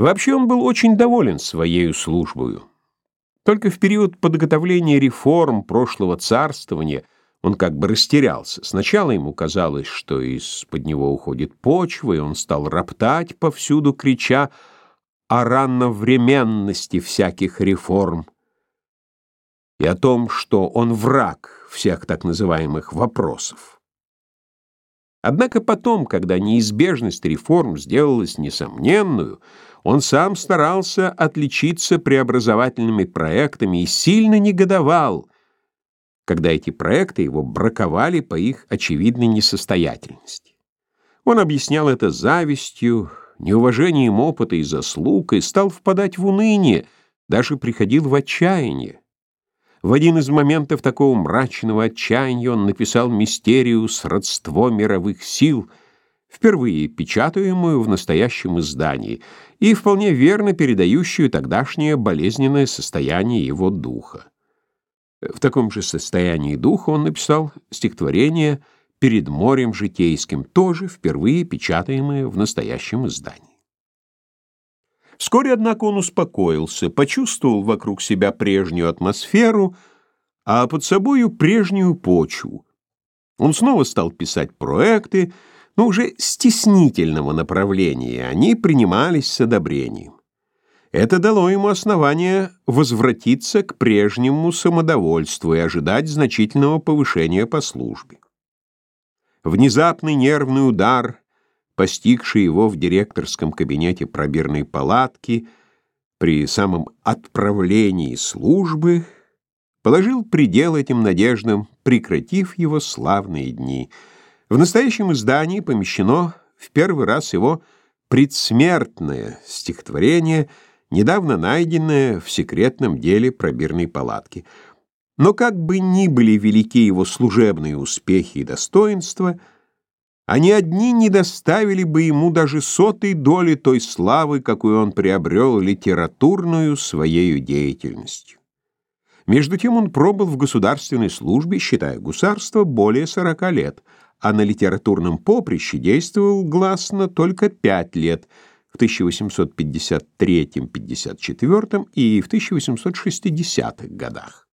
Вообще он был очень доволен своей службою. Только в период подготовления реформ прошлого царствования он как бы растерялся. Сначала ему казалось, что из-под него уходит почва, и он стал роптать повсюду, крича о ранновременности всяких реформ и о том, что он враг всех так называемых вопросов. Однако потом, когда неизбежность реформ сделалась несомненную, он сам старался отличиться преобразовательными проектами и сильно негодовал, когда эти проекты его браковали по их очевидной несостоятельности. Он объяснял это завистью, неуважением опыта и заслуг и стал впадать в уныние, даже приходил в отчаяние. В один из моментов такого мрачного отчаяния он написал мистерию «Сродство мировых сил», впервые печатаемую в настоящем издании и вполне верно передающую тогдашнее болезненное состояние его духа. В таком же состоянии духа он написал стихотворение «Перед морем житейским», тоже впервые печатаемое в настоящем издании. Вскоре, однако, он успокоился, почувствовал вокруг себя прежнюю атмосферу, а под собою прежнюю почву. Он снова стал писать проекты, но уже стеснительного направления, они принимались с одобрением. Это дало ему основание возвратиться к прежнему самодовольству и ожидать значительного повышения по службе. Внезапный нервный удар постигший его в директорском кабинете пробирной палатки при самом отправлении службы, положил предел этим надеждам, прекратив его славные дни. В настоящем издании помещено в первый раз его предсмертное стихотворение, недавно найденное в секретном деле пробирной палатки. Но как бы ни были велики его служебные успехи и достоинства — они одни не доставили бы ему даже сотой доли той славы, какую он приобрел литературную своей деятельностью. Между тем он пробыл в государственной службе, считая гусарство, более сорока лет, а на литературном поприще действовал гласно только пять лет в 1853-54 и в 1860-х годах.